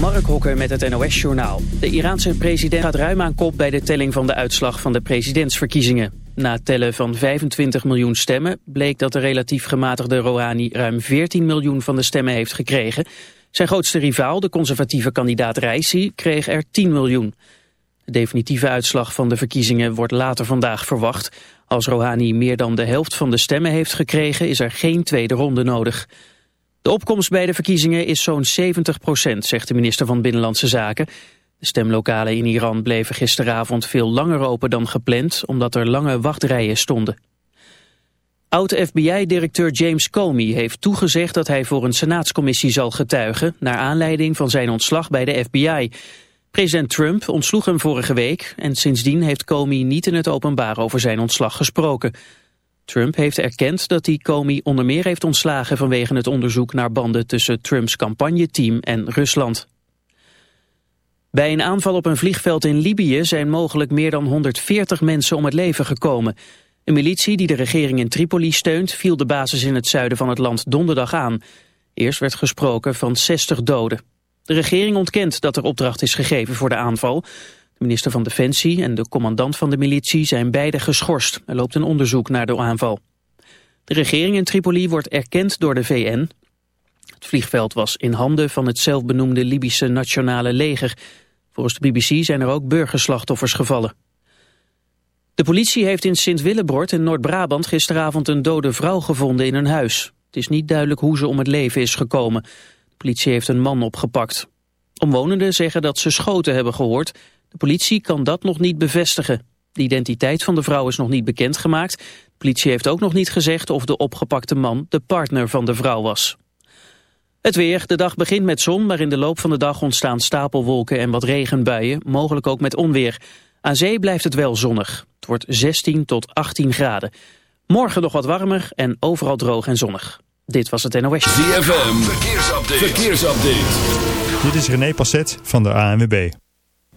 Mark Hokker met het NOS-journaal. De Iraanse president gaat ruim aan kop bij de telling van de uitslag van de presidentsverkiezingen. Na het tellen van 25 miljoen stemmen bleek dat de relatief gematigde Rouhani ruim 14 miljoen van de stemmen heeft gekregen. Zijn grootste rivaal, de conservatieve kandidaat Raisi, kreeg er 10 miljoen. De definitieve uitslag van de verkiezingen wordt later vandaag verwacht. Als Rouhani meer dan de helft van de stemmen heeft gekregen is er geen tweede ronde nodig. De opkomst bij de verkiezingen is zo'n 70 procent, zegt de minister van Binnenlandse Zaken. De stemlokalen in Iran bleven gisteravond veel langer open dan gepland, omdat er lange wachtrijen stonden. Oud-FBI-directeur James Comey heeft toegezegd dat hij voor een senaatscommissie zal getuigen, naar aanleiding van zijn ontslag bij de FBI. President Trump ontsloeg hem vorige week en sindsdien heeft Comey niet in het openbaar over zijn ontslag gesproken. Trump heeft erkend dat hij Comey onder meer heeft ontslagen vanwege het onderzoek naar banden tussen Trumps campagneteam en Rusland. Bij een aanval op een vliegveld in Libië zijn mogelijk meer dan 140 mensen om het leven gekomen. Een militie die de regering in Tripoli steunt viel de basis in het zuiden van het land donderdag aan. Eerst werd gesproken van 60 doden. De regering ontkent dat er opdracht is gegeven voor de aanval. Minister van Defensie en de commandant van de militie zijn beide geschorst. Er loopt een onderzoek naar de aanval. De regering in Tripoli wordt erkend door de VN. Het vliegveld was in handen van het zelfbenoemde Libische Nationale Leger. Volgens de BBC zijn er ook burgerslachtoffers gevallen. De politie heeft in Sint-Willebord in Noord-Brabant gisteravond een dode vrouw gevonden in een huis. Het is niet duidelijk hoe ze om het leven is gekomen. De politie heeft een man opgepakt. Omwonenden zeggen dat ze schoten hebben gehoord. De politie kan dat nog niet bevestigen. De identiteit van de vrouw is nog niet bekendgemaakt. De politie heeft ook nog niet gezegd of de opgepakte man de partner van de vrouw was. Het weer. De dag begint met zon, maar in de loop van de dag ontstaan stapelwolken en wat regenbuien, mogelijk ook met onweer. Aan zee blijft het wel zonnig. Het wordt 16 tot 18 graden. Morgen nog wat warmer en overal droog en zonnig. Dit was het NOS. ZFM. Verkeersupdate. Verkeersupdate. Dit is René Passet van de ANWB.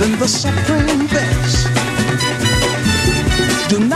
than the suffering best. Do not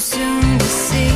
soon to see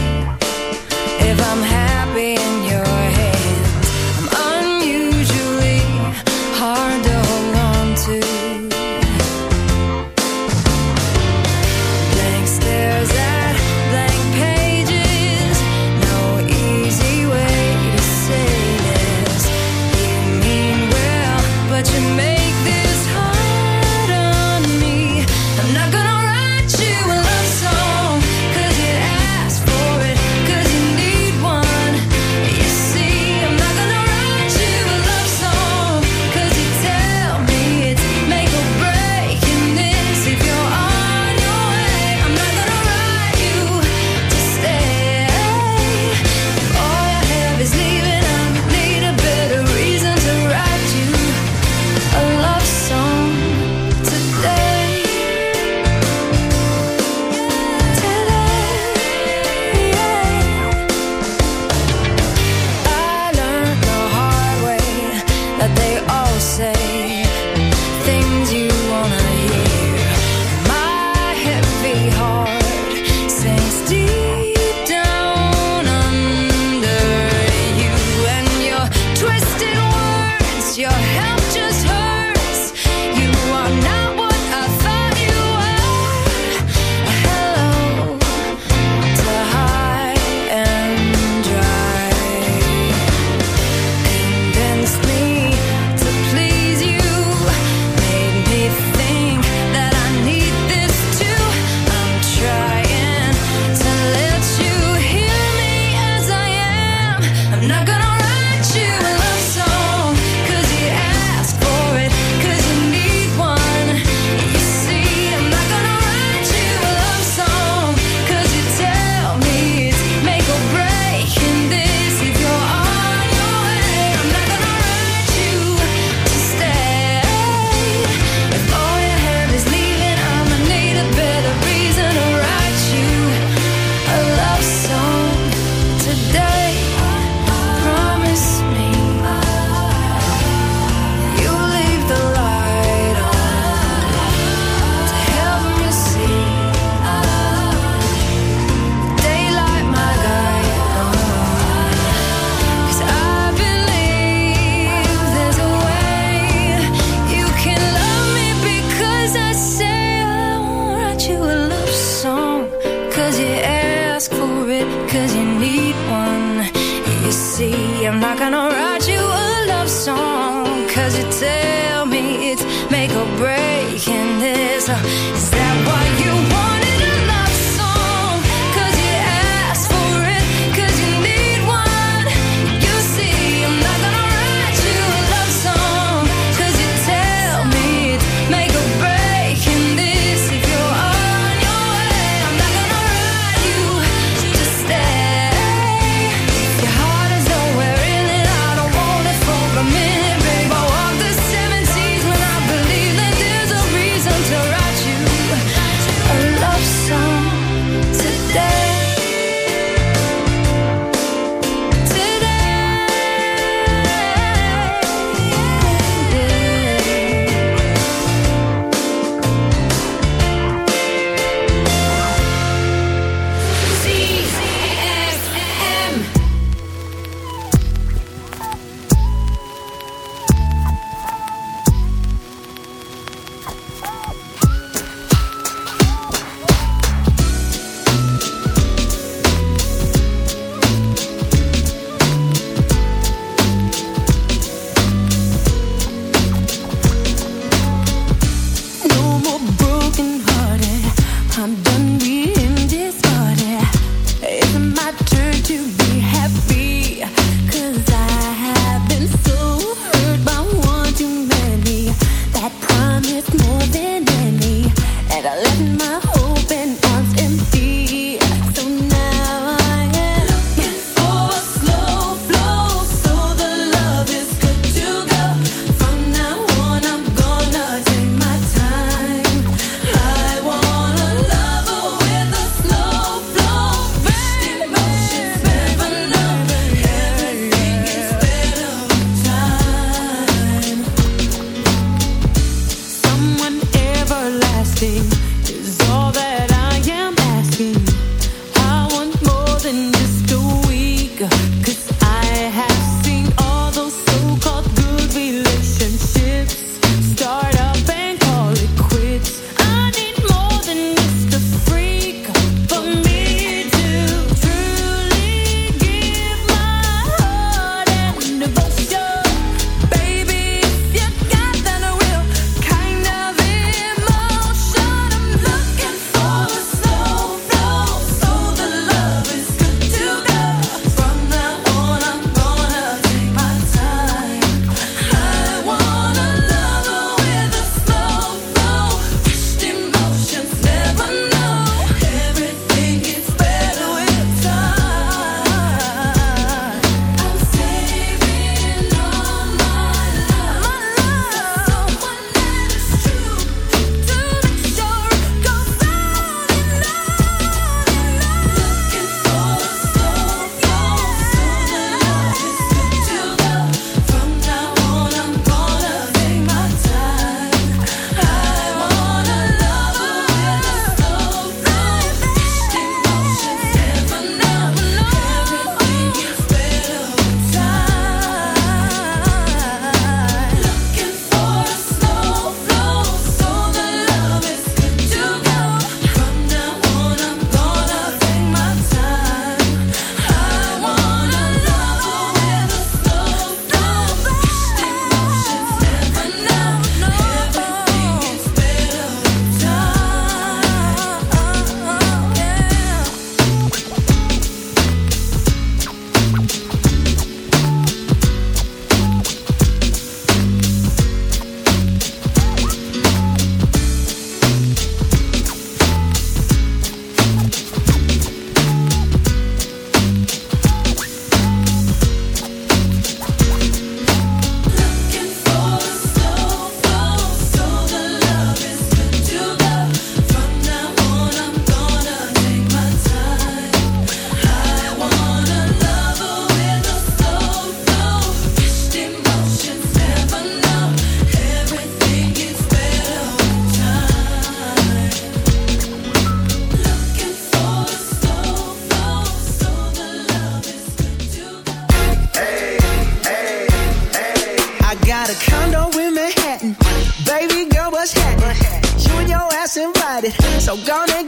So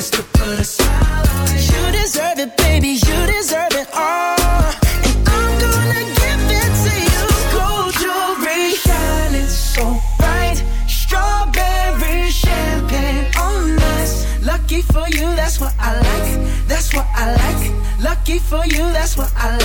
just to put a smile on. You deserve it, baby. You deserve it all. And I'm gonna give it to you. Gold jewelry, shining so bright. Strawberry champagne. Lucky for you, that's what I like. That's what I like. Lucky for you, that's what I like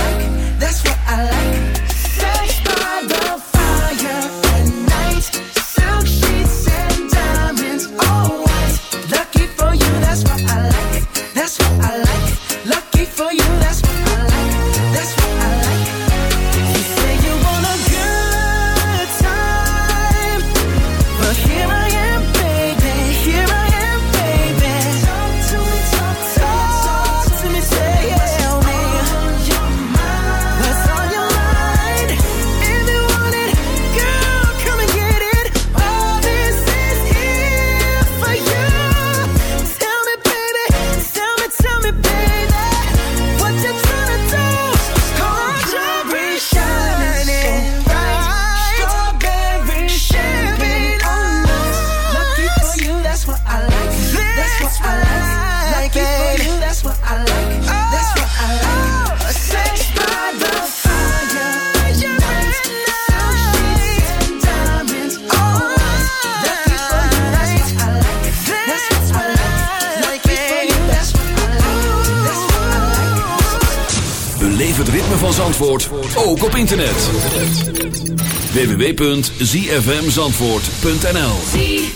zfmzandvoort.nl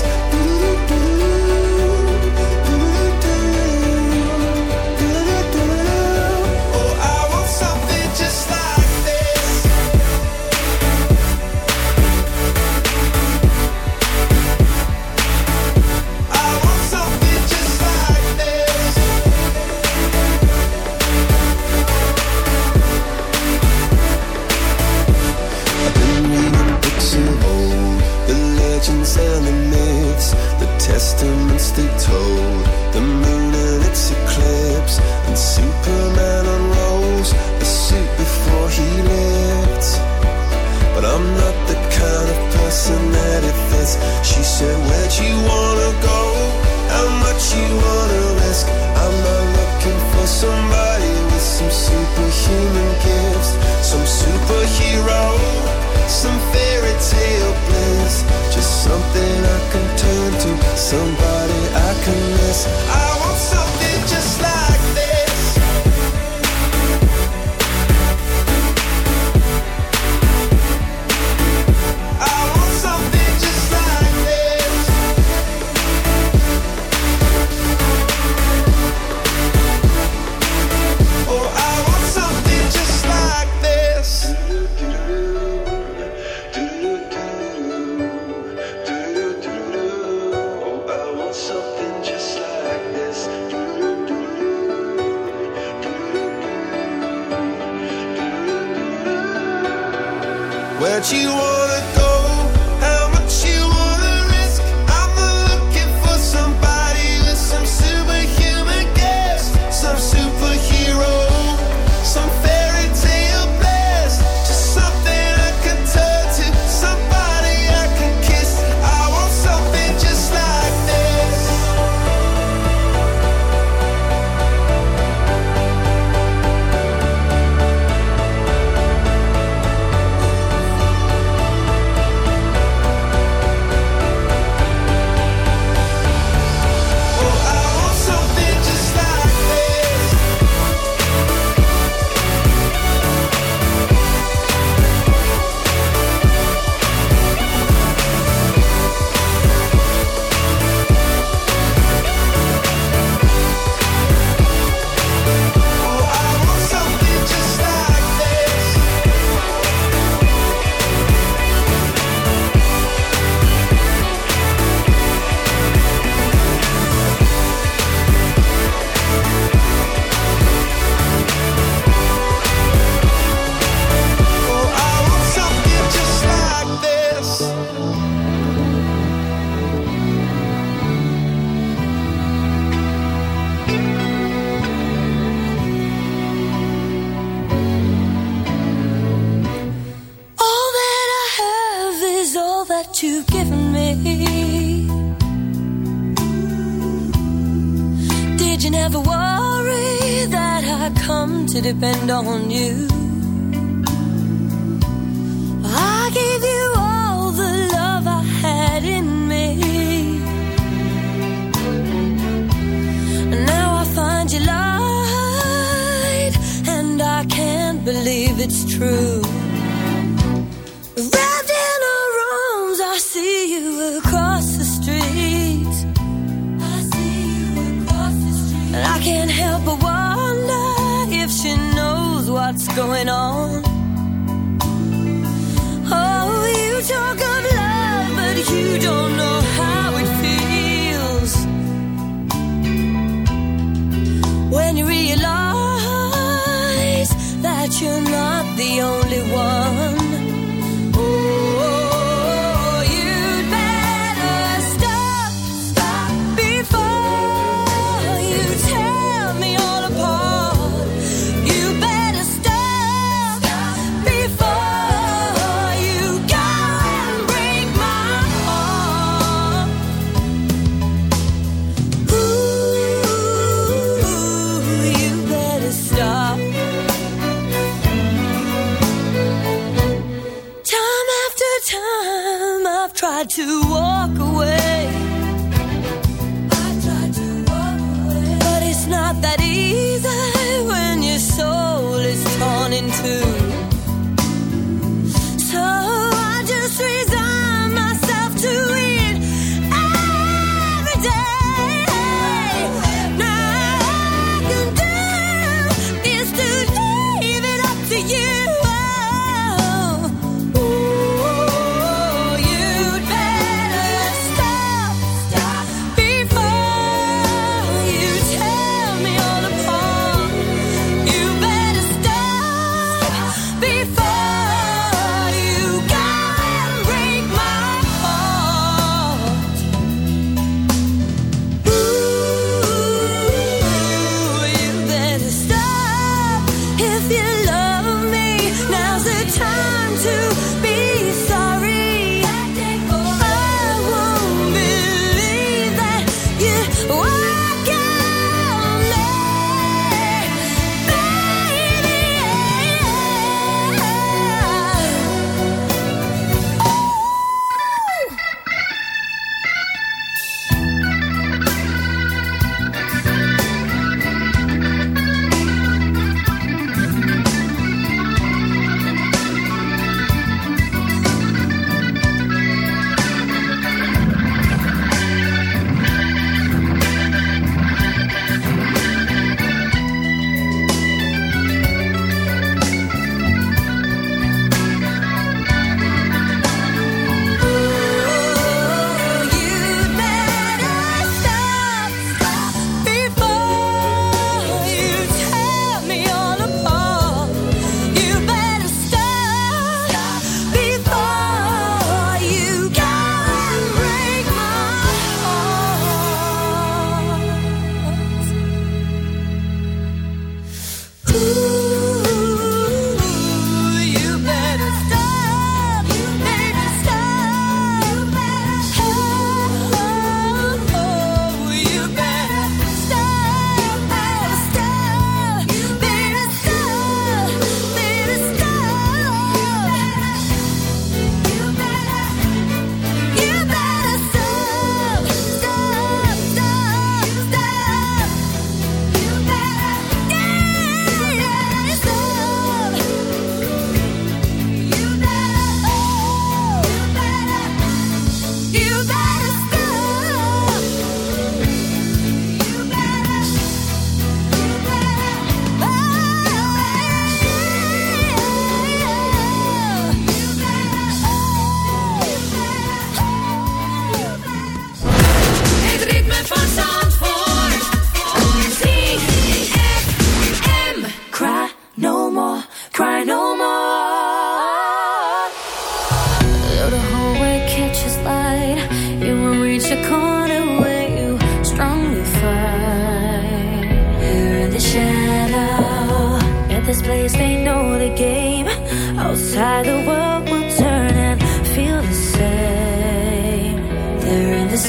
place.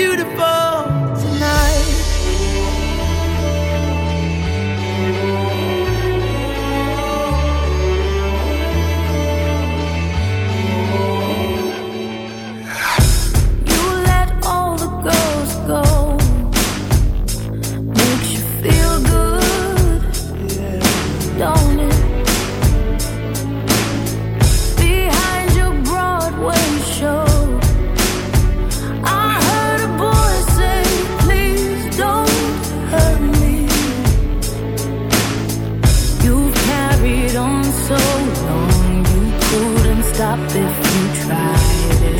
Beautiful carried on so long, you couldn't stop if you tried it.